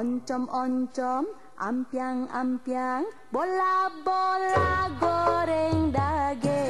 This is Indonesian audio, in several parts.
oncom oncom ampiang ampiang bola bola goreng daging.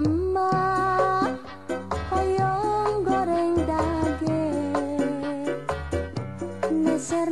emak Hoyong goreng daging Neser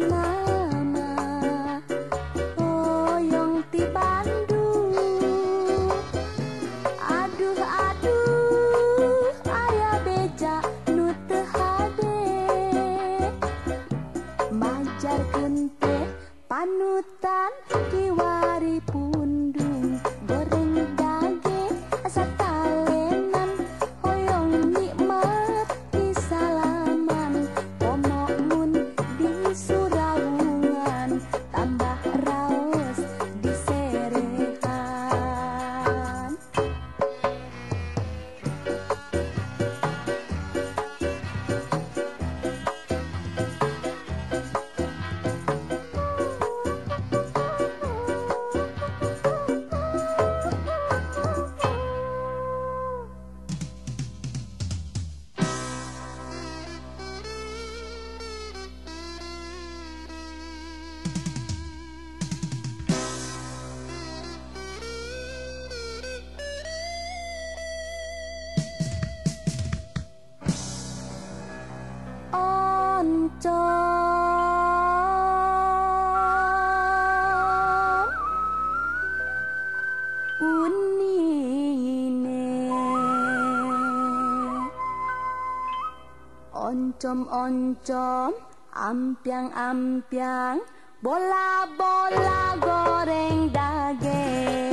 oncom-oncom ampiang-ampiang bola-bola goreng daging.